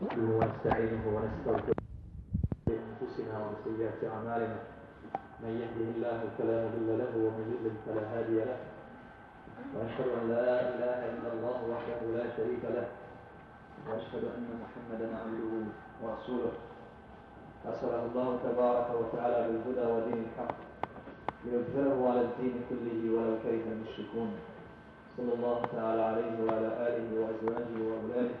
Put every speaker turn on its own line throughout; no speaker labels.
ونستعينه ونستغفره أنفسنا ومن سيئات أعمالنا. من يهده الله فلا مضل له ومن يضلل فلا هادي له. وأشهد أن لا إله إلا الله وحده لا شريك له. وأشهد أن محمدا عبده ورسوله. أرسله الله تبارك وتعالى بالهدى ودين الحق ليظهره على الدين كله ولو كره المشركون. صلى الله تعالى عليه وعلى آله وأزواجه وأولاده.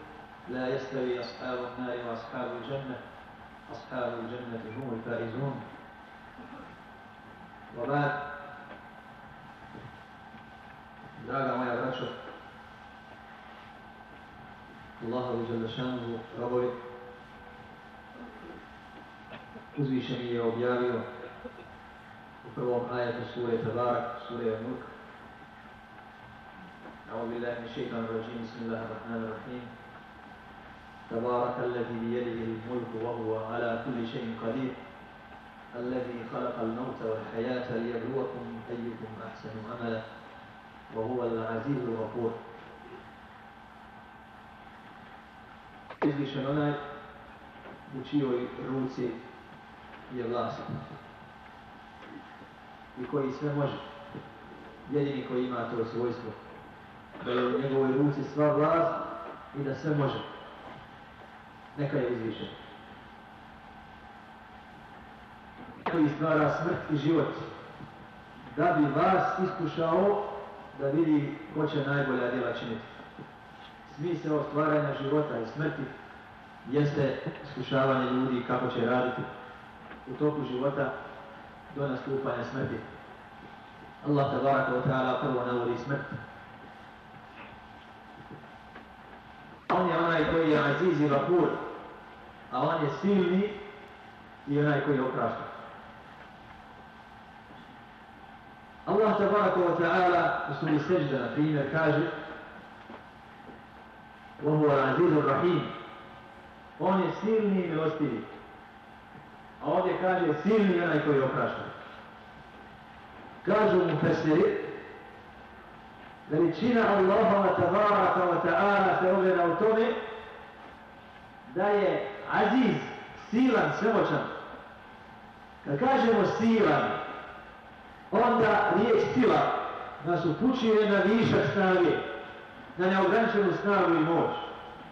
لا يستوي أصحاب النار وأصحاب الجنة. أصحاب الجنة هم الفائزون. وبعد draga moja braćo žele šanuhu robovi uzvišen je objavio u prvom ajetu sure Tabarak, sure Mulk أعوذ بالله من الشيطان الرجيم. بسم الله الرحمن الرحيم. تبارك الذي بيده الملك وهو على كل شيء قدير الذي خلق الموت والحياة ليبلوكم أيكم أحسن عملا وهو العزيز الغفور Izvišen onaj u čijoj ruci je vlast i koji sve može, jedini koji ima to svojstvo, da je u njegovoj ruci sva vlast i da sve može. Neka je uzvišen. Koji stvara smrt i život, da bi vas iskušao da vidi ko će najbolja djela činiti. Smisao stvaranja života i smrti jeste iskušavanje ljudi kako će raditi u toku života do nastupanja smrti. Allah tabaraka wa ta'ala prvo navodi smrt. Koji je aziz i vapur, a on je silni i onaj koji je oprašta. Allah tabaraka wa ta'ala u suri sežda, na primjer, kaže وهو العزيز الرحيم On je silni i milostivi. A ovdje kaže silni onaj koji oprašta. Kažu mu fesiri, veličina Allaha tabaraka wa ta'ala se ogleda u tome da je aziz, silan, svemoćan. Kad kažemo silan, onda riječ sila nas upućuje na višak snage, na neograničenu snagu i moć.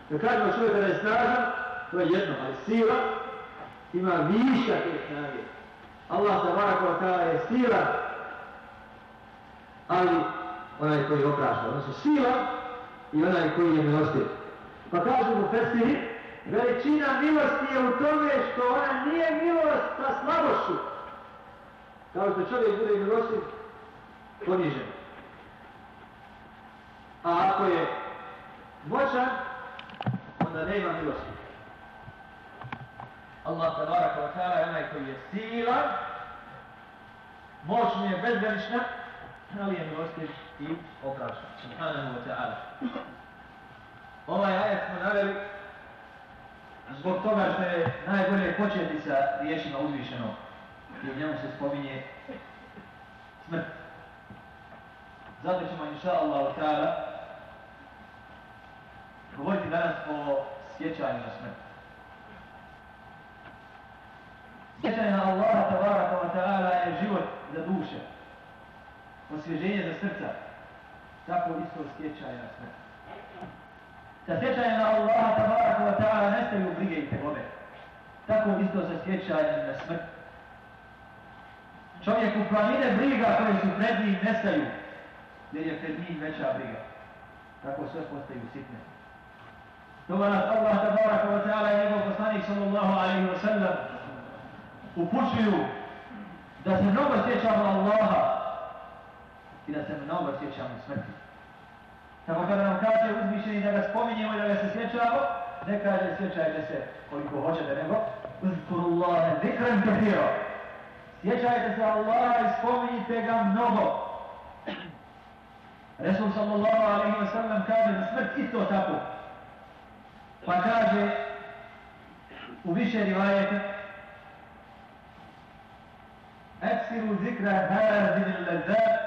Kad kažemo čovjeka da je snažan, to je jedno, ali sila ima višak te snage. Allah tabaraka wa ta'ala je sila, ali onaj koji oprašta, odnosno sila i onaj koji je milostiv. Pa kažu mu Fesiri, veličina milosti je u tome što ona nije milost sa slabošću. Kao što čovjek bude milostiv, ponižen. A ako je moćan, onda nema milosti. Allah tabaraka wa ta'ala je onaj koji je silan, moć mu je bezgranična, ali je milostiv i oprašan. Subhanahu wa ta'ala. Ovaj ajet smo naveli zbog toga što je najbolje početi sa riječima uzvišenog i njemu se spominje smrt. Zato ćemo, inša Allah, ta'ala, govoriti danas o sjećanju na smrt. Sjećanje na Allaha tabaraka wa ta'ala je život za duše, osvježenje za srca, tako isto na smrt. Sa sjećanje na Allaha tabaraka wa ta'ala nestaju brige i tegobe. Tako isto sa sjećanjem na smrt
Čovjeku planine briga koje su pred njim nestaju, jer je pred njim veća briga. Tako sve postaju sitne. Stoga nas Allah tabaraka wa ta'ala i njegov poslanik sallallahu alaihi wa sallam upućuju da se mnogo sjećamo Allaha i da se mnogo sjećamo smrti. Tako kada nam kaže uzmišljeni da ga spominjemo i da ga se sjećamo, ne kaže sjećajte se koliko hoćete, nego uzkurullahe zikran kathiro. Sjećajte se Allaha i spominjite ga mnogo. Resul sallallahu alaihi wa sallam kaže za smrt isto tako. Pa kaže u više rivajete Eksiru zikra hazin lezat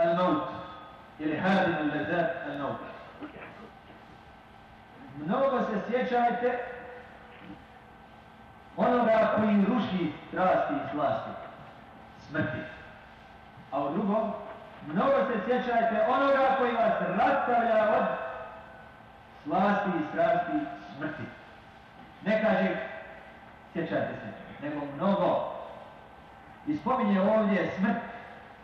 الموت ili هذه اللذات الموت mnogo se sjećajte onoga koji ruši strasti i slasti smrti a u drugom mnogo se sjećajte onoga koji vas rastavlja od slasti i strasti smrti ne kaže sjećajte se nego mnogo I spominje ovdje smrt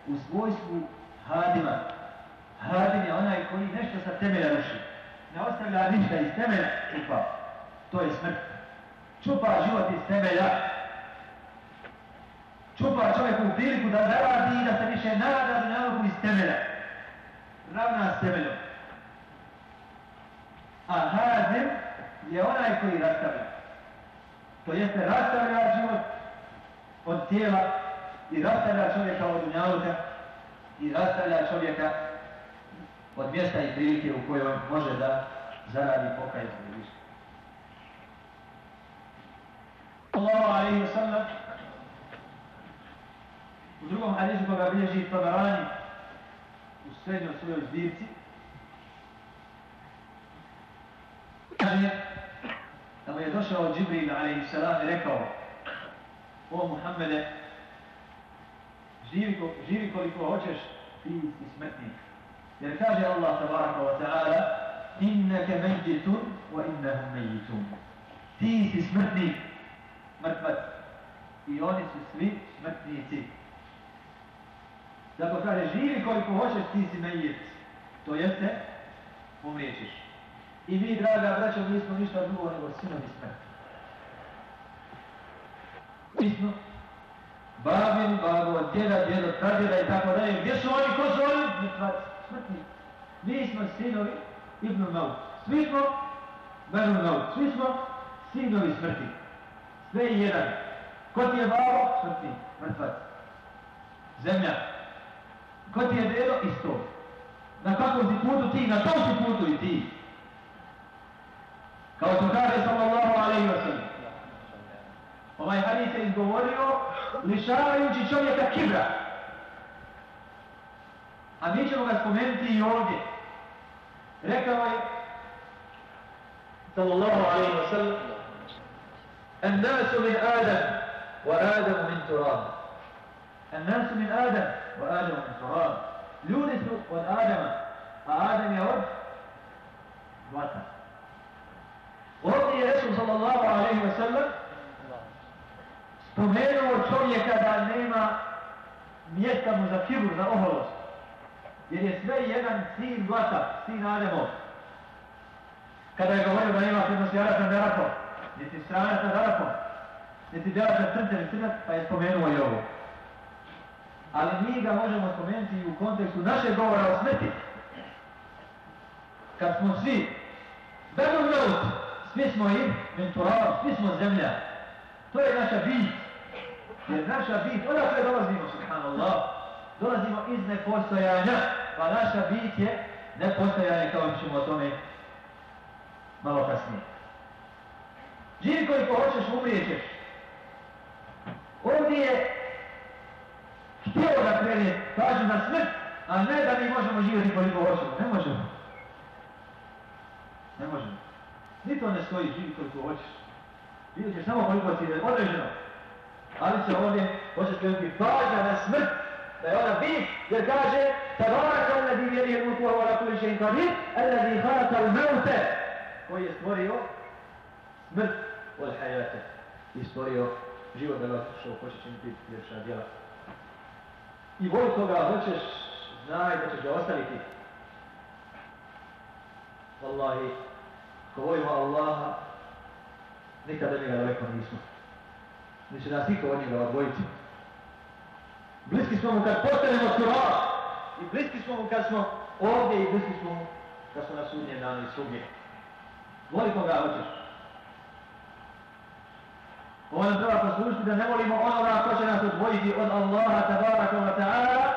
u svojstvu hadima. Hadim je onaj koji nešto sa temelja ruši. Ne ostavlja ništa iz temelja, čupa. To je smrt. Čupa život iz temelja. Čupa čovjeku priliku da zaradi i da se više nada da nauku iz temelja. Ravna s temeljom. A hadim je onaj koji rastavlja. To jeste rastavlja život od tijela i rastavlja čovjeka od unjaluka i rastavlja čovjeka od mjesta i prilike u kojoj može da zaradi pokaj za više. Allahu alaihi wa sallam u drugom hadisu koga bilježi Tabarani u srednjoj svojoj zbirci kaže da mu je došao Džibril alaihi salam i rekao o Muhammede živi, živi koliko hoćeš, ti si smrtnik. Jer kaže Allah tabaraka wa ta'ala, inneke međitun wa innahum međitun. Ti si smrtnik, mrtvac. I oni su svi smrtnici. Zato kaže, živi koliko hoćeš, ti si međit. To jeste, umrijećeš. I mi, draga braćo, nismo ništa drugo nego sinovi smrti. Mi smo babin, babo, djeda, djedo, pradjeda i tako dalje. Gdje su oni, ko su oni? Smrtni. Mi smo sinovi Ibn Maut. Svi smo Benu Maut. Svi smo sinovi smrti. Sve je jedan. Ko ti je babo? Smrtni. Mrtvac. Zemlja. Ko ti je djedo? Isto. Na kakvom si putu ti? Na tom si putu i ti. Kao to kaže sallallahu alaihi wa sallam. Ovaj hadis je izgovorio lišavajući čovjeka kibra. A mi ćemo ga spomenuti i ovdje. Rekao je sallallahu alaihi wa sallam الناس من آدم وآدم من تراب الناس من آدم وآدم من تراب يونس والآدم آدم يرد وطن وهو رسول صلى الله عليه وسلم spomenuo čovjeka da nema mjesta mu za kibur, za oholost. Jer je sve jedan sin glata, sin Ademov. Kada je govorio da nema prednosti Arata nad Arapom, niti stranac nad Arapom, niti djelac nad i crnac, pa je spomenuo i ovo. Ali mi ga možemo spomenuti u kontekstu naše govora o smrti. Kad smo svi, Benu Mjot, svi smo im, mentorali, svi smo zemlja. To je naša bit. Jer naša bit, odakle dolazimo, subhanallah, dolazimo iz nepostojanja, pa naša bit je nepostojanje, kao ćemo o tome malo kasnije. Živi koliko hoćeš, umrijećeš. Ovdje je htio da krene, kaže na smrt, a ne da mi možemo živjeti koliko hoćemo. Ne možemo. Ne možemo. Ni to ne stoji, živi koliko hoćeš. Živit ćeš samo koliko ti je određeno. Ali se ovdje može skrenuti pažnja na smrt, da je ona bit, jer kaže Tabarak alladhi vjeri je mulku wa ala kulli še'in qadir, alladhi halaka al-mevte, koji je stvorio smrt od hajate i stvorio život da ga što hoće činiti ljepša djela. i voli koga hoćeš, znaj da ćeš ga ostaviti. Wallahi, ko volimo Allaha, nikada njega daleko nismo. Neće nas niko od njega odvojiti. Bliski smo mu kad postanemo sura i bliski smo mu kad smo ovdje i bliski smo mu kad smo na sudnje dani i svugdje. Voli koga hoćeš. Ovo nam treba poslušiti da ne volimo onoga ko će nas odvojiti od Allaha tabaraka wa ta'ala,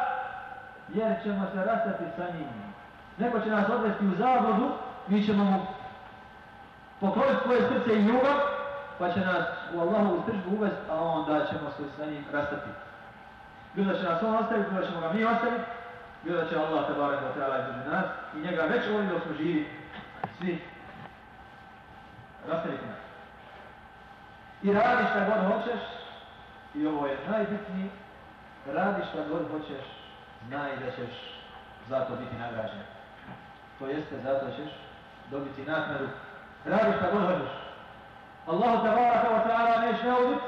jer ćemo se rastati sa njim. Neko će nas odvesti u zabludu, mi ćemo mu pokloniti svoje srce i ljubav, pa će nas u Allahovu stržbu uvesti, a onda ćemo se sa njim rastati. Bilo da će nas on ostaviti, bilo da ćemo ga mi ostaviti, bilo da će Allah tabaraka wa ta'ala između nas i njega već ovdje dok smo živi, svi rastaviti nas. I radi šta god hoćeš, i ovo je najbitniji, radi šta god hoćeš, znaj da ćeš za to biti nagrađen. To jeste, zato ćeš dobiti naknadu. Radi šta god hoćeš. Allahu tabaraka wa ta'ala neš ne udit,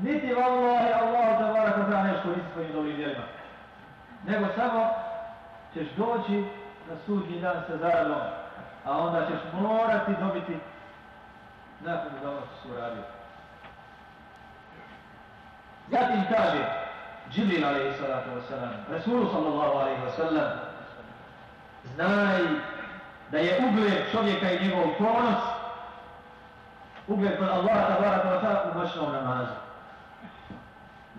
niti vallahi Allahu tabaraka wa ta'ala neš koristiti svojim dobrim djelima. Nego samo ćeš doći na sudnji dan sa zaradom, a onda ćeš morati dobiti nakon za ono što su uradio. Zatim kaže Džibril alaihi salatu wasalam, Rasulu sallallahu alaihi wasalam, znaj da je ugled čovjeka i njegov ponos ugled kod Allaha tabaraka wa ta'ala u noćnom namazu.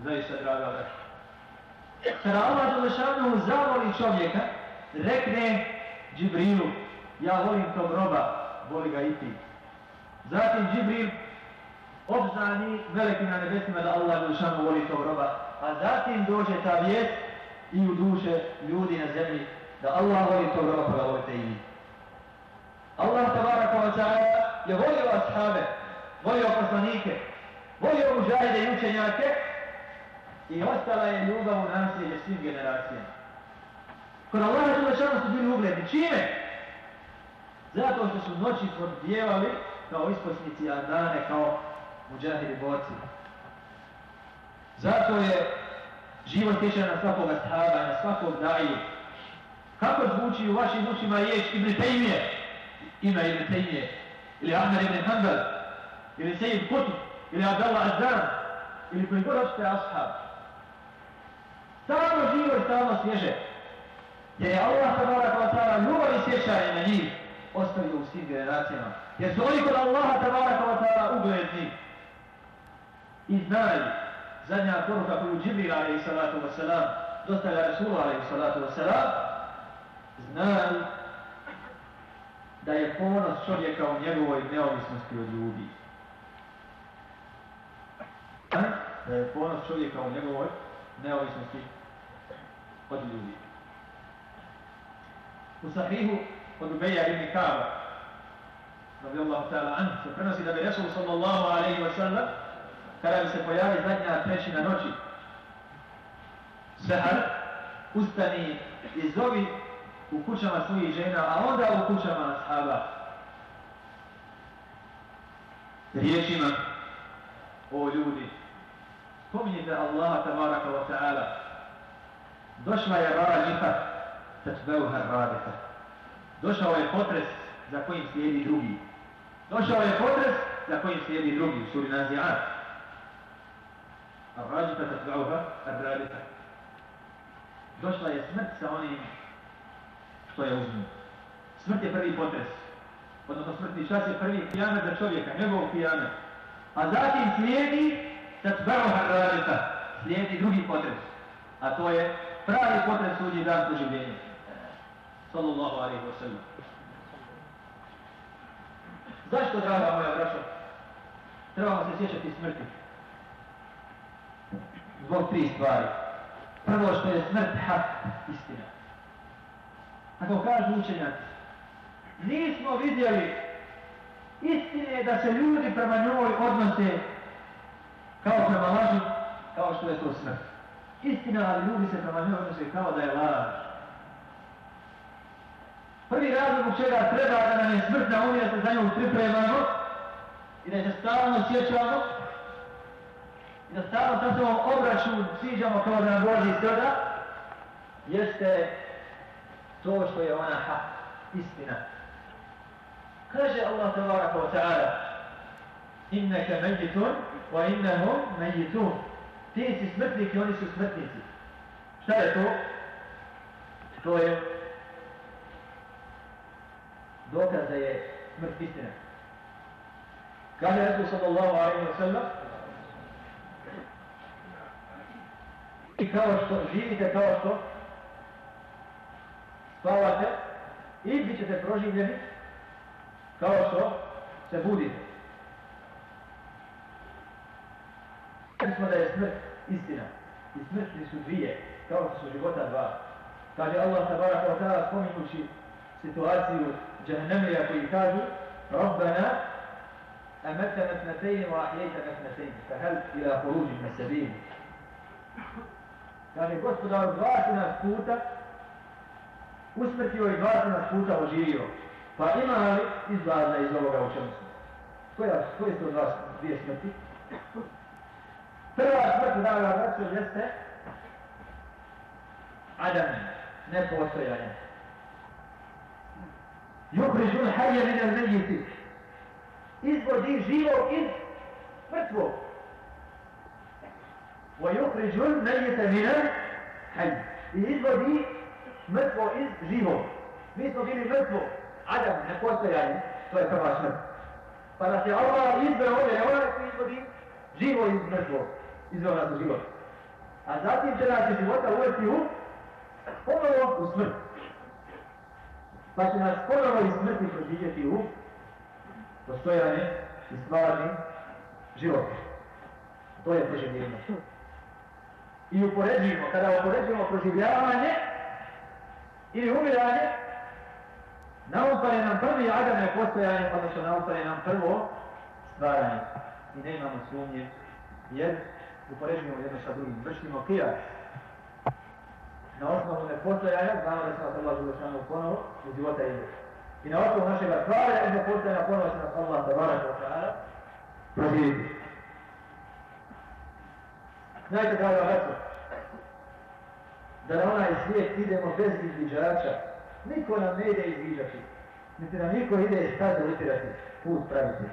Zaista, draga braća. Kada Allah Đelešanu zavoli čovjeka, rekne Džibrilu, ja volim tog roba, voli ga i ti. Zatim Džibril obznani veliki na nebesima da Allah Đelešanu voli tog roba, a zatim dođe ta vijest i u duše ljudi na zemlji da Allah voli tog roba pa ga volite i vi. Allah wa ta'ala je volio ashabe, volio poslanike, volio mužajde i učenjake i ostala je ljubav u nasilje svim generacijama. Kod Allaha Đelešanu su bili ugledni. Čime? Zato što su noći podbijevali kao isposnici, a dane kao muđahidi borci. Zato je život tječan na svakog ashaba, na svakog daju. Kako zvuči u vašim ušima riječ Ibn Tejmije, ime Ibn Tejmije, ili Ahmed Ibn Hanbal, ili Sejid Kutub, ili Abdallah Azam, ili koji god hoćete ashab. Stalno živo i stalno svježe. Jer je Allah tabaraka wa ta'ala ljubav i sjećanje na njih ostavio u svim generacijama. Jer su oni kod Allaha tabaraka wa ta'ala ugledni. I znaju, zadnja poruka koju Džibril alaihi salatu wa salam dostavlja Rasulu alaihi salatu wa salam, znaju da je ponos čovjeka u njegovoj neovisnosti od ljudi. Da je ponos čovjeka u njegovoj neovisnosti od ljudi. U sahihu od Ubeja ibn Kaaba, radijallahu ta'ala anhu, se prenosi da bi Resul sallallahu alaihi wa sallam, kada bi se pojavi zadnja trećina noći, sehar, ustani i zovi u kućama svojih žena, a onda u kućama ashaba. Riječima, o ljudi, spominjite Allaha tabaraka wa ta'ala, došla je rađiha, tatbeuha radika. Došao je potres za kojim slijedi drugi. Došao je potres za kojim slijedi drugi, suri Nazi'at. A rađiha tatbeuha radika. Došla je smrt sa onim što je uzmu. Smrt je prvi potres. Odnosno smrtni čas je prvi pijanet za čovjeka, njegov pijanet. A zatim slijedi tatbeuha radika. Slijedi drugi potres. A to je pravi potres suđi dan poživljenja. Sallallahu alaihi wa sallam. Zašto, draga moja braćo, trebamo se sjećati smrti? Zbog tri stvari. Prvo što je smrt hak, istina. Ako kažu učenjaci, nismo vidjeli istine da se ljudi prema njoj odnose kao prema laži, kao što je to smrt. Istina, ali ljudi se prema njoj odnose kao da je laž. Prvi razlog u čega treba da nam je smrt na umi, da se za nju pripremamo i da se stalno sjećamo, i da stalno sa sobom obračun sviđamo kao da nam dolazi sada, jeste to što je ona hak, istina. Kaže Allah tabaraka wa ta'ala Inneke mejitun innahum mejitun Ti si smrtnik i oni su smrtnici. Šta je to? To je dokaz da je smrt istina. Kaže Resul sallallahu alaihi wa sallam i kao što živite kao što spavate i bit ćete proživljeni kao što se budite. Smo da je smrt istina i smrtni su dvije, kao što su života dva. Kaže Allah tabaraka wa ta'ala spominjući situaciju džahnemija koji kažu Rabbana أمتنا اثنتين وأحييتنا اثنتين فهل إلى خروج من السبيل Kaže, gospodar, dva si nas puta usmrtio i dva si nas puta oživio. Pa ima li izlaza iz ovoga u čemu smo? Koje su od vas dvije smrti? Prva smrt, draga braćo, jeste Adam, nepostojanje. Yukhrijul hayya min al-mayyit. Izvodi živo iz mrtvog. Yukhrijul mayyita min al-hayy. I izvodi mrtvo iz živog. Mi smo bili mrtvo. Adam, nepostojanje, to je prva smrt. Pa da se Allah ne onaj koji izvodi živo iz mrtvog. Izveo nas u život. A zatim će nas iz života uvesti u ponovo u smrt. Pa će nas ponovo iz smrti proživjeti u postojanje i stvarni život. To je proživljenje. I upoređujemo, kada upoređujemo proživljavanje ili umiranje, naumpane nam prvi Adam je postojanje, odnosno naumpane nam prvo stvaranje. I ne imamo sumnje, jer upoređujemo jedno sa drugim. Vršimo kijas na osnovu nepostojanja, znamo da se nas Allah Želešanu ponovo u života ide. I na osnovu našega stvaranja i nepostojanja ponovo će nas Allah da vara kao ta'ala proživiti. Znajte, draga braćo, da na onaj svijet idemo bez izviđača, niko nam ne ide izviđati, niti nam niko ide iz staze utirati, put praviti.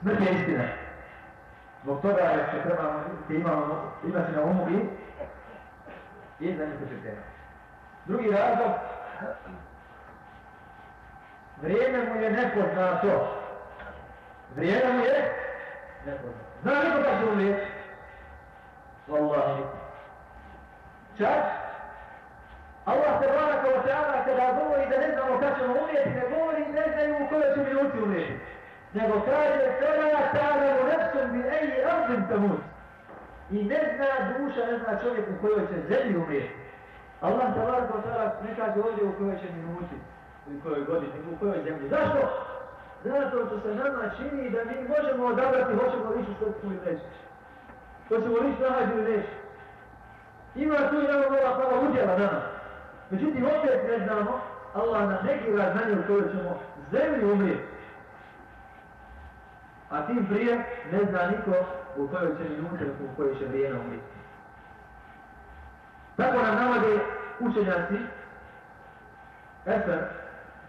Smrt je istina. Zbog toga je što trebamo imamo, imati na umu i i za njih učetena. Drugi razlog, vrijeme mu je nepoznato. Vrijeme mu je nepoznato. Zna niko da će umrijeti? Wallahi. Čak, Allah se vara kao ta'ala kada govori da ne znamo kad ćemo umrijeti, ne govori ne znaju u kojoj će minuti umrijeti nego kaže fela ta'lamu nafsun bi ayi ardin tamut. I ne zna duša, ne zna čovjek u kojoj će zemlji umrijeti. Allah tabaraka wa ta'ala ne kaže ovdje u kojoj će minuti, u kojoj godini, u kojoj zemlji. Zašto? Zato što se nama čini da mi možemo odabrati hoćemo li ići u srpsku ili neći. Hoćemo li ići na ili. Ima tu i nama nova prava udjela nama. Međutim, opet ne znamo, Allah nam negira znanje u kojoj ćemo zemlji umrijeti a tim prije ne zna niko u kojoj će minute, u kojoj će vrijeme umriti. Tako nam navode učenjaci Efer,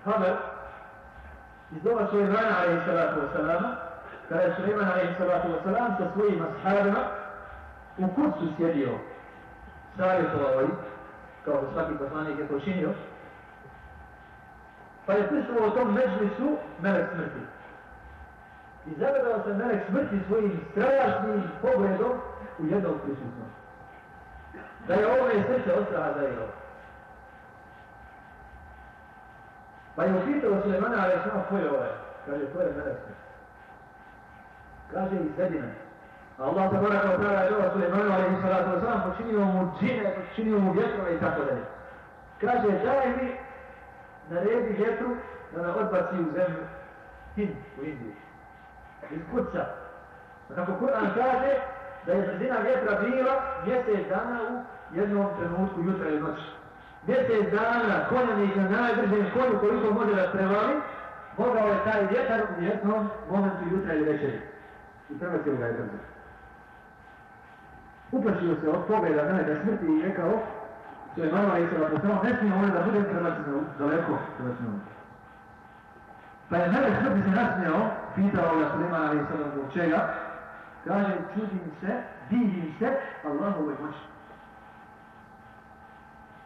Hamer, iz doma Suleimana alaihi salatu wasalama, kada je Suleiman alaihi salatu wasalam sa svojim ashabima u kucu sjedio, savjetovao ih, kao da svaki poslanik je to pa je u tom međlisu melek smrti. I zagledao se melek smrti svojim strašnim pogledom u jednom prisutnom. Da je ovo je srce od straha zaigao. Pa je upitao Sulemana, ali samo ko je ovaj? Kaže, ko je melek? Kaže, izvedi me. A Allah se mora kao pravi je ovo Sulemanu, ali i salatu wasalam, počinio mu džine, počinio mu vjetrove i tako dalje. Kaže, daj mi naredi vjetru da nam odbaci u zemlju Hind u Indiju iz kuća. Kako Kur'an kaže da je brzina vjetra bila mjesec dana u jednom trenutku jutra i noći. Mjesec dana konjanik na najbržem konju koliko može da prevali, mogao je taj vjetar u jednom momentu jutra ili večeri.
I prenosio ga je brzo. Uplašio se od pogleda meleka smrti i rekao, to je i sada postao, ne smije ovdje da bude prebaceno daleko prebaceno. Pa je melek smrti se nasmijao, pitao ga Sulemana ali sada zbog čega, kaže, čudim se, divim se, Allahove moći.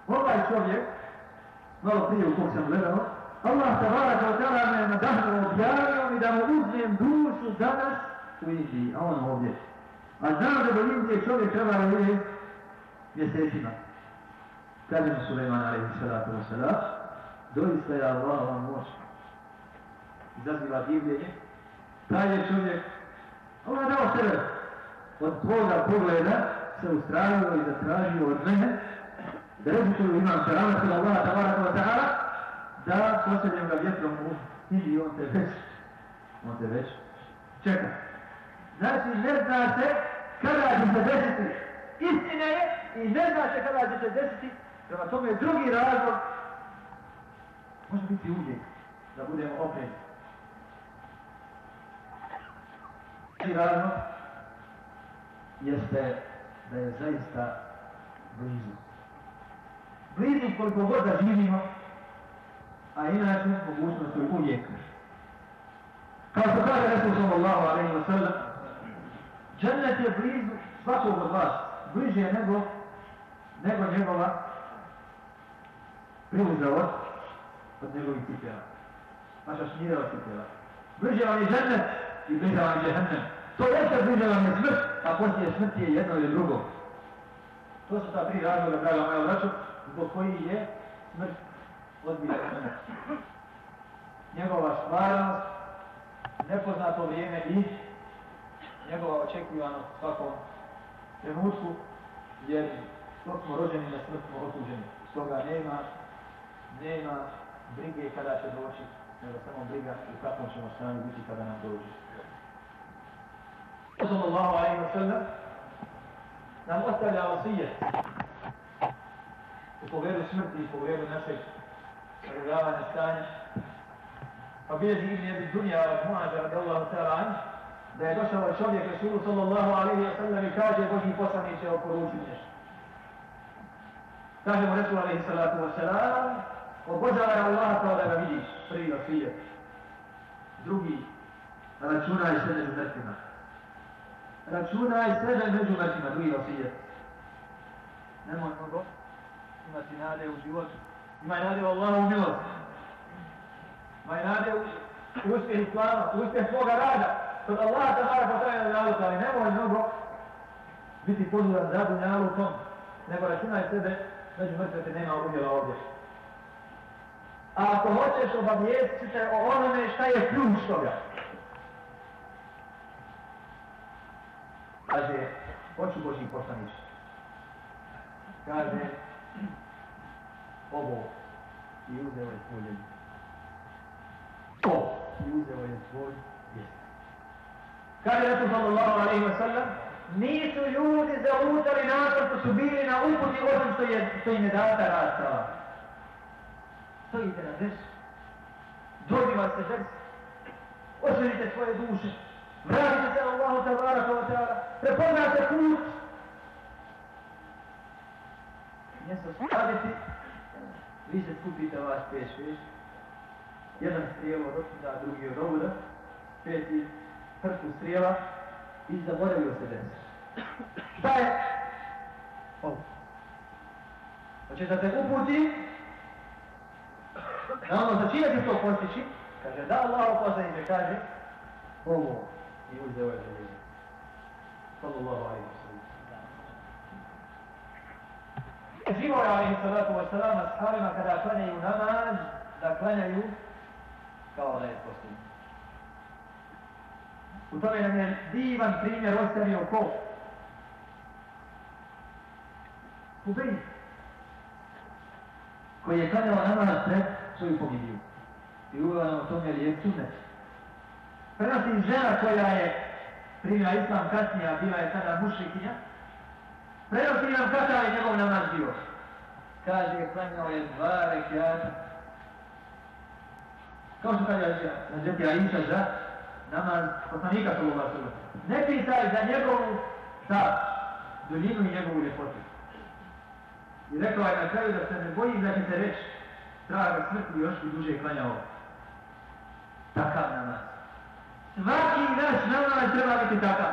Ovaj čovjek, malo prije u kog sam gledao, Allah se vara kao tada me nadahnuo objavio mi da mu uzmem dušu danas u Indiji, a on ovdje. A znam da do Indije čovjek treba da bude mjesecima. Kaže mu salatu wa salam, doista je Allahova moć. Izaziva divljenje. Taj je čovjek, on je dao sebe od tvoga pogleda se ustravio i zatražio od mene da rezučuju imam karamet od Allaha tabaraka ta'ala da posljednjem ga vjetrom u Indiji, on te već, on te već čeka. Znači, ne zna se kada će se desiti. Istina je i ne zna se kada će se desiti. Prema tome drugi razlog može biti uvijek da budemo opreni. Razlog jeste da je zaista blizu. Blizu koliko god da živimo, a inače mogućnost je uvijek. Kao što kaže Resul sallallahu alaihi wa sallam, džennet je blizu svakog od vas, bliže nego, nego njegova priuzavost od njegovih cipjela. Vaša šmireva cipjela. Bliže vam je džennet i bliže vam džennet. To jeste bliže vam je smrt, a poslije smrti je jedno ili drugo. To su ta tri razloga, draga moja vraću, zbog koji je smrt odbija. Njegova stvarnost, nepoznato vrijeme i njegova očekivanost svakom trenutku, jer dok smo rođeni na smrt smo osuđeni. Stoga nema, nema brige kada će doći, nego samo briga u kakvom ćemo stanju biti kada nam dođe. Sallallahu alaihi wa sallam nam ostavlja vasijet u pogledu smrti i pogledu našeg sagledavanja stanja. Pa bilježi Ibn Abi Dunja od Mu'ađa radijallahu ta'ala anhu da je došao čovjek Rasulu sallallahu alaihi wa sallam i kaže Boži poslaniće oporuči nešto. Kaže mu Rasul alaihi salatu wa salam obožavaj Allaha kao da ga vidiš, prvi vasijet. Drugi, računaj se među mrtvima. Računaj sebe među mrtvima, drugi vasijet. Nemoj mnogo imati nade u životu. Imaj nade u Allahu milost. Imaj nade u uspjeh Islama, uspjeh svoga rada. Kod Allah te mara potraje na dunjalu, ali nemoj mnogo biti podudan za dunjalu tom. Nego računaj sebe među mrtve te nema udjela ovdje. A ako hoćeš obavijestiti se o onome šta je ključ toga. Kaže, hoću Boži poslaniš. Kaže, ovo i uzeo je tvoj jezik. To i uzeo je tvoj jezik. Kaže Resul sallallahu alaihi wa sallam, nisu ljudi zalutali nakon što su bili na uputi osim što, je, što im je data rastava. Stojite na desu, dobiva se ders, osvrite svoje duše, vratite se Allahu tabaraka wa ta'ala, prepoznate put, mjesto staviti, vi se skupite vas pet šest, jedan strijel od otuda, drugi od ovuda, peti hrpu strijela. I zaboravio se deset. Šta je? Ovo. Hoće da te uputi? Na ono za čije ti to postići, kaže da Allah poslaniče kaže ovo i uzeo je. Sallallahu alaihi wa sallam. Živo je wa sallam ashabima kada klanjaju namaz, da klanjaju kao da je. U tome nam je divan primjer ostavio ko? Hubej. Koji je klanjao namaz pred svoju pogibiju. I uvela nam o tome lijep sunet. Prenosi žena koja je primila islam kasnije, bila je tada mušrikinja. Prenosi nam kakav je njegov namaz bio. Kaže, klanjao je dva rekiata. Kao što kaže Hazreti Aisha za namaz poslanika sallallahu alaihi. Ne pitaj za njegovu šta? Duljinu i njegovu ljepotu. I rekao je na kraju da se ne bojim da će se reći traga smrti još bi duže klanjao. Takav namaz. Svaki naš namaz treba biti takav.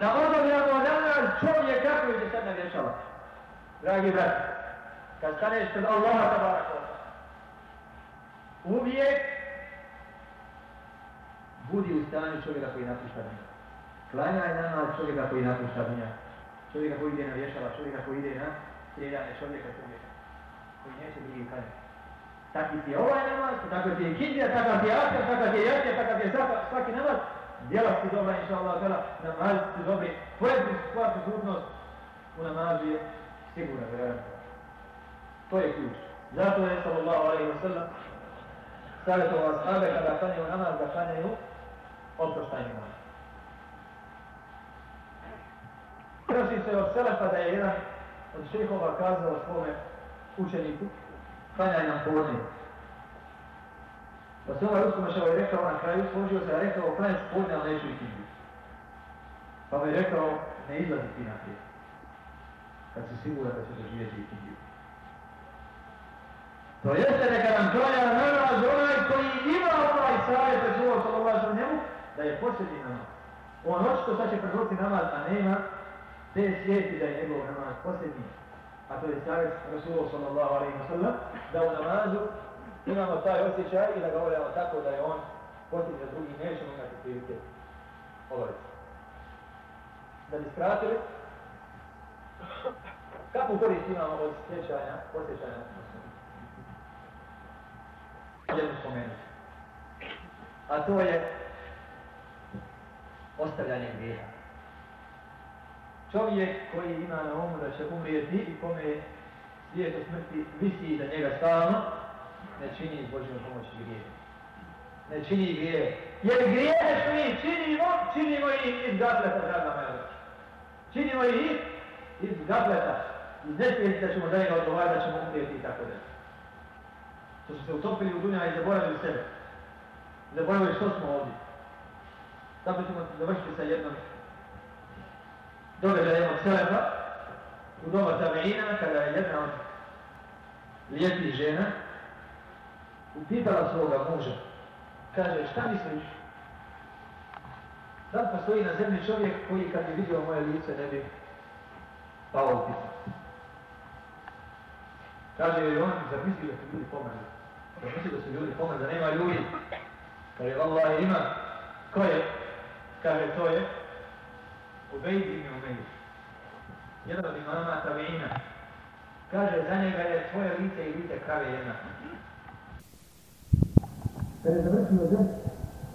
Da odobljamo namaz čovjeka koji se sad navješava. Dragi brat, kad staneš pred Allaha tabaraka uvijek budi u stanju čovjeka koji napušta dunja. Klanjaj namaz čovjeka koji napušta dunja. Čovjeka koji ide na vješava, čovjeka koji ide na strijeljanje čovjeka čovjeka. Koji neće drugi klanjati. Takvi ti je ovaj namaz, tako ti je kindija, takav ti je akar, takav ti je jakija, takav ti je svaki namaz. Djela ti dobra, inša Allah, djela, namaz ti dobri. Tvoja stvar prisutnost u namazu je sigurna, vjerujem. To je ključ. Zato je, sallallahu alaihi wa sallam, savjetovao ashabe kada klanjaju namaz da klanjaju oproštajni namaz. Prenosi se od Selefa da je jedan od šehova kazao svome učeniku klanjaj nam podne. Pa se ovaj uskomašao i rekao na kraju, složio se, a rekao klanjaj podne, ali neću iti Pa mi je rekao, ne izlazi ti naprijed. Kad si siguran da će doživjeti ikindiju. To jeste neka nam klanja namaz onaj koji ima ovaj savjet Resulullah sallallahu alaihi njemu, da je posljednji namaz. On očito sad će predvoditi namaz, a nema te svijesti da je njegov namaz posljednji. A to je savjet Resulullah sallallahu alaihi wa sallam, da u namazu imamo taj osjećaj i da govorimo tako da je on posljednji od drugih, nećemo imati prilike obaviti. Da bi skratili, kakvu korist imamo od sjećanja, osjećanja jednu spomenuti. A to je ostavljanje grijeha. Čovjek koji ima na umu da će umrijeti i kome svijet o smrti visi za njega stalno, ne čini Božjom pomoći grije. Ne čini grije. Jer grijehe što mi činimo, činimo ih iz gableta, draga moja Činimo ih iz gableta. Iz nesvijesti da ćemo za njega odgovarati, da ćemo umrijeti i tako dalje što su se utopili u dunja i zaboravili sebe. Zaboravili što smo ovdje. Zato ćemo završiti sa jednom događajem od Selefa u doba Tabeina kada je jedna od lijepih žena upitala svoga muža. Kaže, šta misliš? Da li postoji na zemlji čovjek koji kad bi vidio moje lice ne bi pao u? Kaže, jer on zamisli da su ljudi pomrli. Da misli da su ljudi pomrli, da nema ljudi. Kaže, Allah ima. Ko je? Kaže, to je Ubejd ibn Umejd. Jedan od imama Tabeina. Kaže, za njega je tvoje lice i lice krave jedna. Kada je završio džet,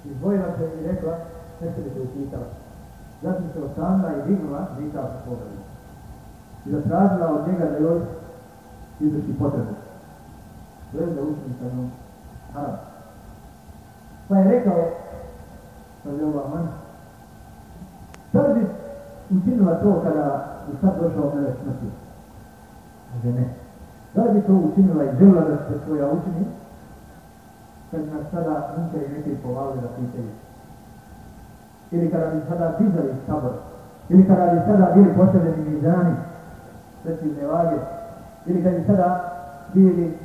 izdvojila se i rekla, nešto bi se upitala. Zatim se osamila i dignula, vitala sa svoga I zatražila od njega da joj izvrši potrebu. Bez da učini sa njom haram. Pa je rekao, je ova man, učinila to kada bi sad došao melek smrti? Kaže ne. Da bi to učinila i želila da se svoja učini? Kad nas sada munkeri neki povali da pitaju. Ili kada bi sada dizali sabor. Ili kada bi sada bili postavljeni mizani svetlivne vage. Ili kada bi sada bili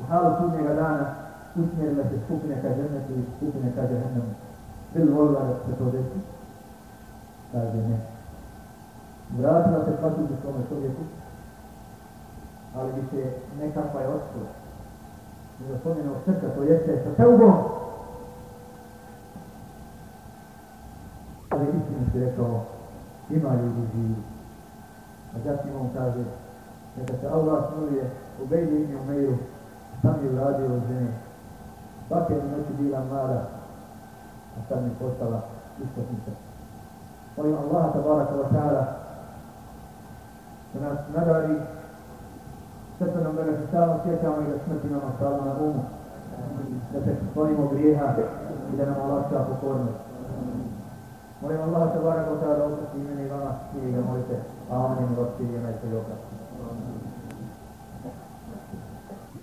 u halu sudnjega dana usmjerile se skupine ka džennetu i skupine ka džehennemu. Bili volila da se to desi? Kaže ne. Vratila se bi svome čovjeku, ali bi se nekakva je očila. Nezaspomnjenog srca, to jeste sa teubom. Ali istinu si rekao, ima ljudi živi. A zatim on kaže, neka se Allah smiluje, ubejdi im u meju, sam je uradio od žene. Svake noći bila mlada, a sad mi postala ispotnica. وإن الله تبارك وتعالى من أس ستنا من الكتاب في كام إلى سمتنا من سالنا أم مبريها إذا نمع الله شاف قولنا وإن الله تبارك وتعالى أوتكي من إبانا في لموته آمين ربكي لما يتلوك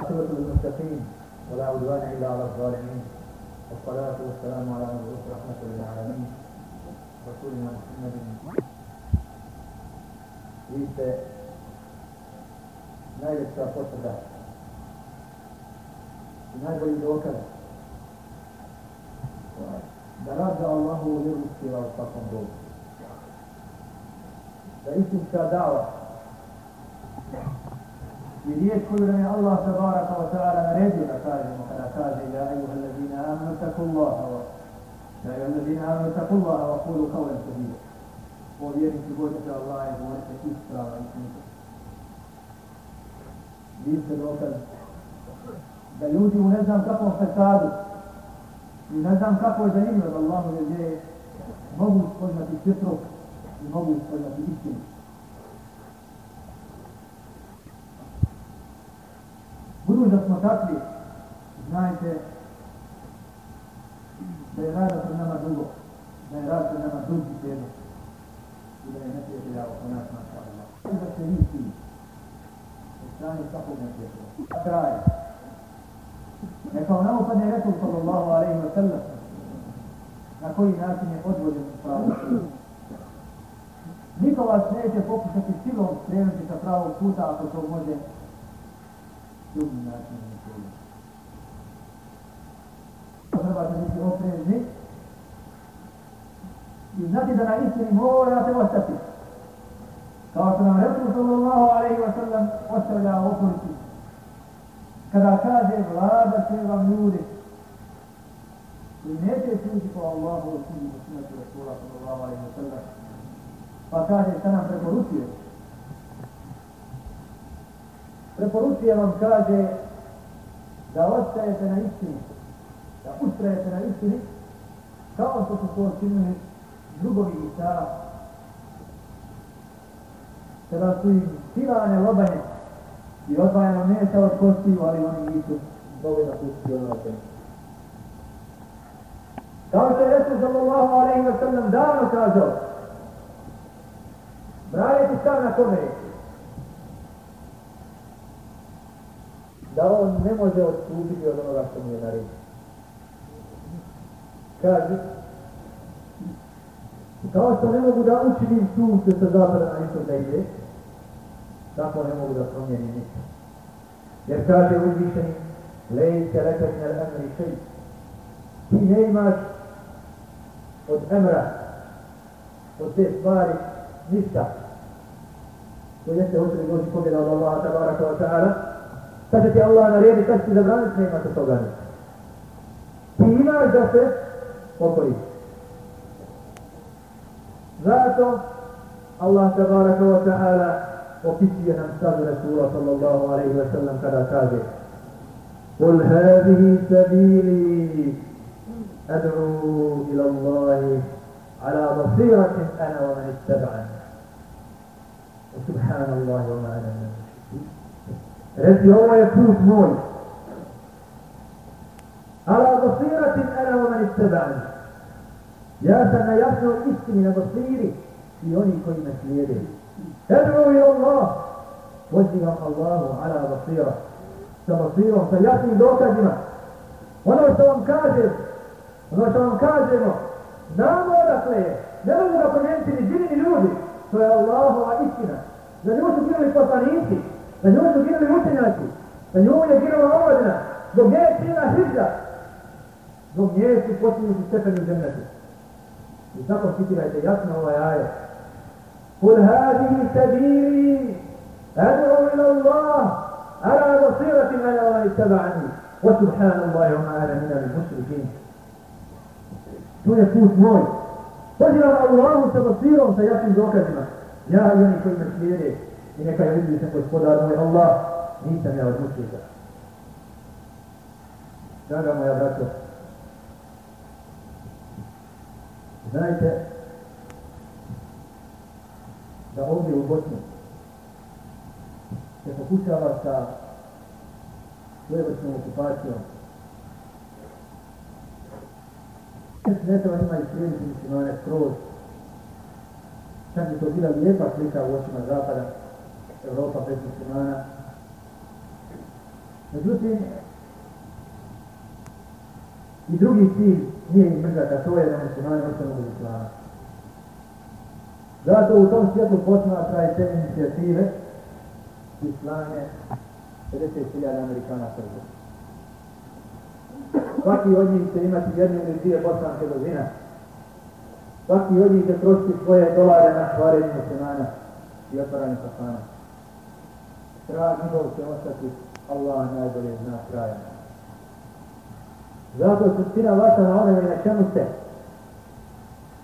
أتبة المستقيم. ولا عدوان إلا على الظالمين. والصلاة والسلام على من رحمة للعالمين. Rasulina Muhammedin. Vi ste najveća potvrda i najbolji dokaz da rad za Allahu vjeru uspjeva u svakom dobu. Da istinska dava i riječ koju nam je Allah tabaraka wa ta'ala naredio da kažemo kada kaže Ja ayuha allazina amanu taku Allaha wa Wa kulu kaulen sadida. O vjernici bojte se Allah i govorite isprava i smita. Vi ste dokaz da ljudi u ne znam kakvom fesadu i ne znam kako je zanimljivo da Allahu je mogu spoznati fitru i mogu spoznati istinu. Budući da smo takvi, znajte da je pred nama dugo, da je pred nama dugi prijedlog i da je neprijatelja oko nas maša Allah. I da se vi ti, od strane svakog neprijatelja. Kraj. Neka vam naupadne Resul sallallahu alaihi wa sallam na koji način je odvođen u pravu Niko vas neće pokušati silom skrenuti sa pravog puta ako to može drugim načinom ne. Trebate biti oprezni i znati da na istini morate ostati. Kao što nam Resul sallallahu alaihi wa sallam ostavlja okolici. Kada kaže vlada će vam ljudi koji neće služi po Allahu u sudi u sunetu Rasula sallallahu alaihi wa sallam. Pa kaže šta nam preporučuje preporučuje vam, kaže, da ostajete na istini, da ustrajete na istini, kao što su to činili drugovi Isa, kada su im silane lobanje i odvajano mesa od kostiju, ali oni nisu dovoljno pustili ono te. Kao što je Resul sallallahu alaihi wa sallam davno kazao, braniti stav na kome je, da on ne može odstupiti od onoga što mu je naredio. Kaže, kao što ne mogu da učinim sunce sa zapada na isto da ide, tako ne mogu da promijenim ništa. Jer kaže uzvišeni, lejte lekak na emri šej, ti ne imaš od emra, od te stvari, ništa. To jeste hoće doći pobjeda od Allaha tabaraka wa ta'ala, Sad će ti Allah naredi, kad će ti zabraniti, nema se toga ništa. Ti imaš da se pokoriš. Zato Allah tabaraka wa ta'ala opisuje nam stavu Rasula sallallahu alaihi wa sallam kada kaže قل هذه سبيلي أدعو إلى الله على بصيرة أنا ومن اتبعني وسبحان الله وما أنا من Reci, ovo je put moj. Ala basiratin ana wa man ittabani. Ja sam na jasnoj istini na basiri i oni koji me slijede. I Allah. Pozivam Allahu ala basira. Sa basirom, sa jasnim dokazima. Ono što vam kažem, ono što vam kažemo, znamo odakle je. Ne mogu ga promijeniti ni džini ni ljudi. To je Allahova istina. Za nju su poslanici. Ginuli je ginula omladina. Zbog nje je cijela zbog nje su postignuti stepeni u. I zato citirajte jasno ovaj ajet. Kul hadihi sabili adu ila Allah ala basirati man Allah ittaba'ani wa subhanallahi wa ma'ana mina li mušrikin. To je put moj. Pozivam Allahu sa basirom, sa jasnim dokazima. Ja i oni koji me slijede i neka je vidi gospodar moj Allah, nisam ja od. Draga moja znajte da ovdje u Bosni se pokušava sa svojevrsnom okupacijom ne treba njima iskreniti muslimane skroz. Čak bi to bila lijepa slika u očima zapada, Europa bez muslimana. Međutim, i drugi cilj nije im mrzak, a to je da muslimani ostanu u islamu. Zato u tom svijetu posmatra i te inicijative islame 50.000 Amerikana prvo. Svaki od njih će imati jednu ili dvije bosanke do zina. Svaki od njih će trošiti svoje dolare na stvarenje muslimana i otvaranje kafana. Trag njihov će ostati Allah najbolje zna kraja. Zato suština vaša na onome na čemu ste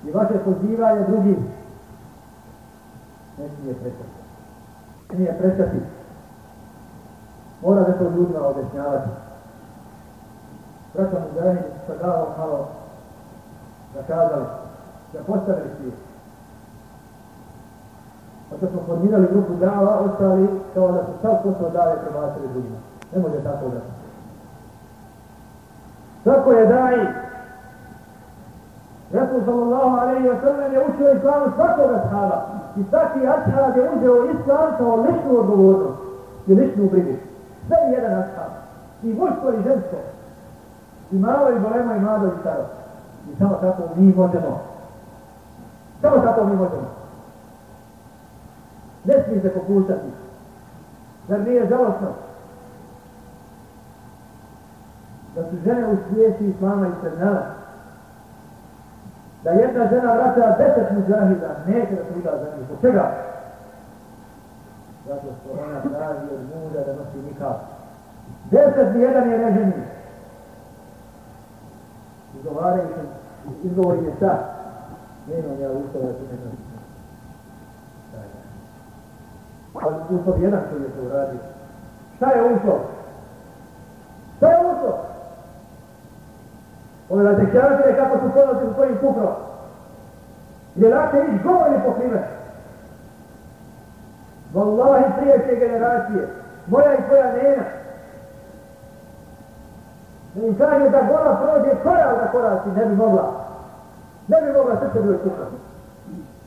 i vaše pozivanje drugih ne smije prestati. Ne smije prestati. Da to ljudima objašnjavati. Braća mu zahidi sa glavom malo zakazali, da postavili svijet. Onda smo formirali grupu dava, ostali kao da su sav posao dave prebacili drugima. Ne može tako se. Tako je daji. Resul sallallahu alaihi wa sallam je učio islamu svakoga shaba. I svaki ashab je uzeo islam kao ličnu odgovornost i ličnu brigu. Sve je jedan ashab. I muško i žensko. I malo i golema i mlado i staro. I samo tako mi možemo. Samo tako mi možemo. Ne smije se popuštati. Zar nije žalostno? Da su žene u svijesti Islama i Srednjava. Da jedna žena vraća deset muđahida, neće da se uda za njih. Zbog čega? Zato što ona traži od muža da nosi nikad. Deset nijedan je neženi. Izgovaraju se, izgovori je šta? Nemam ja ustava da ti ne nosi. Ali uslov jedan koji je to uradio. Šta je uslov? Šta je uslov? Ove različavate kako su ponosi u svojim kufrom. Je lakše ići go ili pokriven. Wallahi prijeće generacije. Moja i tvoja nena. Da im kaže da gola prođe koral da koraci, ne bi mogla. Ne bi mogla srce broj kufra.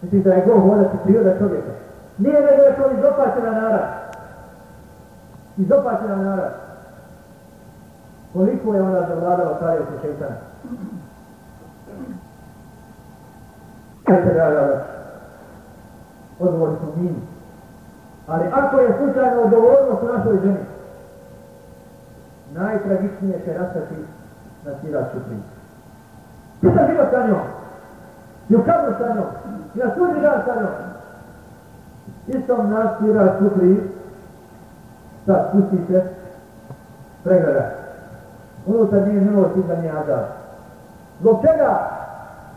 Mislim da je go hodati priroda čovjeka. Nije nego je to izopačena nara. Izopačena nara. Koliko je ona zavladala carevku šeitana? Kaj se da da Odgovor smo mi. Ali ako je slučajno odgovornost u našoj ženi, najtragičnije će nastati na siraču. Ti sam život sa njom. I u kabru sa njom. I na sudnji dan sa njom. Istom nas sira sufri, sad pusti se. Unutar nije milost, izda nije azar. Zbog čega?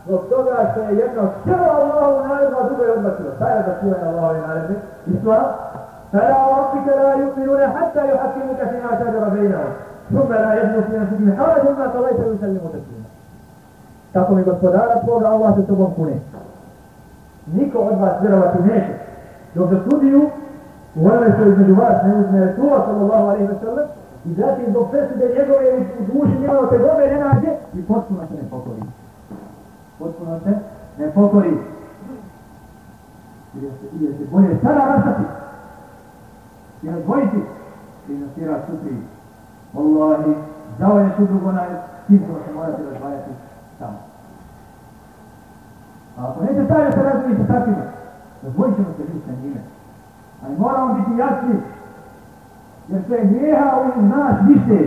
zbog toga što je jedno cijelo Allahu naredno, a drugo je odbacilo. Šta je odbacivanje Allahove naredne? Islam? Fela rabbika la yuqinuna hatta yuhakimuka fima šadara bejnahu. Thumma la jednu fi anfusihim harajun ma qadayta yusallimu taslima. Tako mi gospodara tvoga Allah se tobom kune. Niko od vas vjerovati neće. Dok zasudiju u onome što između vas ne uzme Resula sallallahu alaihi wa sallam i zatim zbog presude njegove u duši njegove tegobe ne nađe i potpuno se ne. Potpuno se ne pokori. Jer se, jer se bolje sada rastati. I razvojiti i nasira sutri. Wallahi, zao je sudrug onaj, tim ćemo se morati razvajati tamo. A ako neće taj da se razvoji sa takvima, razvojit ćemo se mi sa njime. Ali moramo biti jasni, jer sve grijeha u nas više.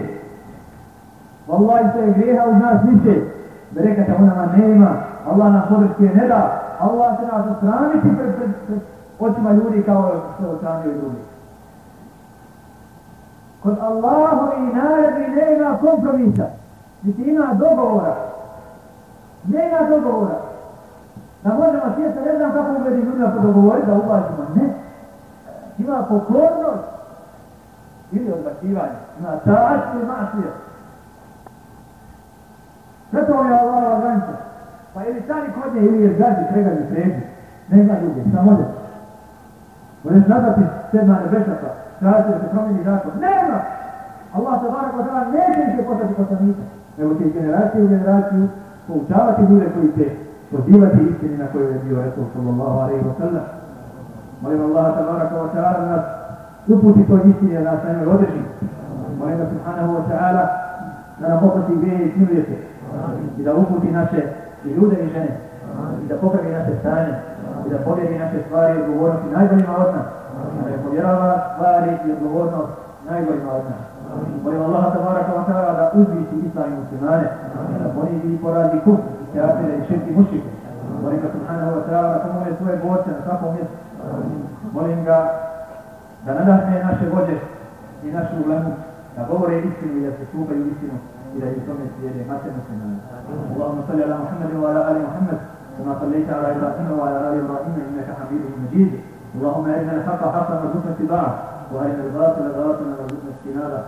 Wallahi sve grijeha u nas više. Berekata u nama nema, Allah nam podrške ne da, Allah će nas ostraniti pred, pred, pred očima ljudi kao što ostranio i drugi. Kod Allahu i naredbi nema kompromisa, niti ima dogovora. Nema dogovora. Da možemo sjeti, ne znam kako uvedi ljudima po dogovori da ubacimo. Ne. Ima pokornost ili odbacivanje. Ima tač i masije. Sve to je Allahova granica. Pa ili stani kod nje ili je zgazi, pregazi, pređi. Nema ljudi, šta može. Možeš nazvati sedma nebesaka, tražiti da se promijeni zakon. Nema! Allah se barak wa ta'ala neće ih je poslati poslanika. Nego će generaciju u generaciju poučavati ljude koji će pozivati istini na kojoj je bio Resul sallallahu alaihi wa sallam. Molim Allah tabaraka wa ta'ala da nas uputi toj istini da nas na njoj održi. Molim ga subhanahu wa ta'ala da nam oprosti grije i smiluje se. I da uputi naše i ljude i žene i da popravi naše stanje i da povjeri naše stvari i odgovornosti najboljima od nas. A da povjerava stvari i odgovornost najboljima od nas. Molim Allaha tabaraka wa ta'ala da uzvisi islam i muslimane, da ponizi i poradi kufr, i kafire i širki mušike. Molim ga subhanahu wa ta'ala da pomole svoje borce na svakom mjestu. Molim ga da nadahne naše vođe i našu ulemu istinu i da iz tome slijede mace muslimane. Allahumma salli ala Muhammadin wa ala ali Muhammad كما صليت على إبراهيم وعلى آل إبراهيم إنك حميد مجيد. اللهم أرنا الحق حقا وارزقنا اتباعه وأرنا الباطل باطلا وارزقنا اجتنابه.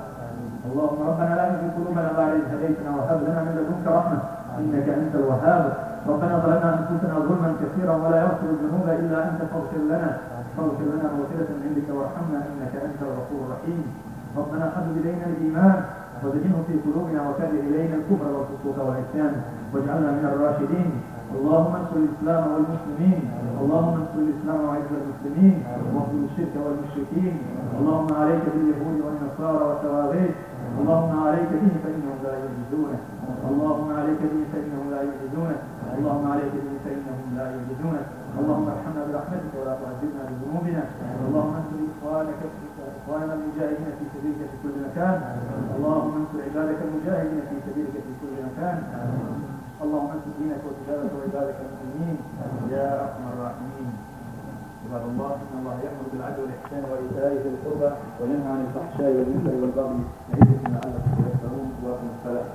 اللهم ربنا لا تزغ قلوبنا بعد إذ هديتنا وهب لنا من لدنك رحمة إنك أنت الوهاب. ربنا ظلمنا أنفسنا ظلما كثيرا ولا يغفر الذنوب إلا أنت فاغفر لنا فاغفر لنا مغفرة من عندك وارحمنا إنك أنت الغفور الرحيم. ربنا حبب إلينا الإيمان وزينه في قلوبنا وكره إلينا الكفر والفسوق والعصيان واجعلنا من الراشدين. اللهم انصر الإسلام والمسلمين اللهم انصر الإسلام وعز المسلمين واغفر الشرك والمشركين. اللهم عليك باليهود والنصارى والتواغيت اللهم عليك به فإنهم لا يعجزونك اللهم عليك به فإنهم لا يعجزونك اللهم عليك به فإنهم لا يعجزونك اللهم ارحمنا برحمتك ولا تعذبنا بذنوبنا. اللهم انصر إخوانك إخواننا المجاهدين في سبيلك في كل مكان. اللهم انصر عبادك المجاهدين في سبيلك في كل مكان. اللهم انصر دينك وكتابك وعبادك المسلمين يا أرحم الراحمين. عباد الله إن الله يأمر بالعدل والإحسان وإيتاء ذي القربى وينهى عن الفحشاء والمنكر والبغي يعظكم لعلكم تذكرون. واقم الصلاة.